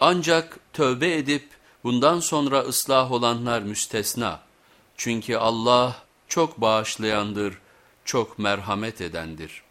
Ancak tövbe edip bundan sonra ıslah olanlar müstesna. Çünkü Allah çok bağışlayandır, çok merhamet edendir.''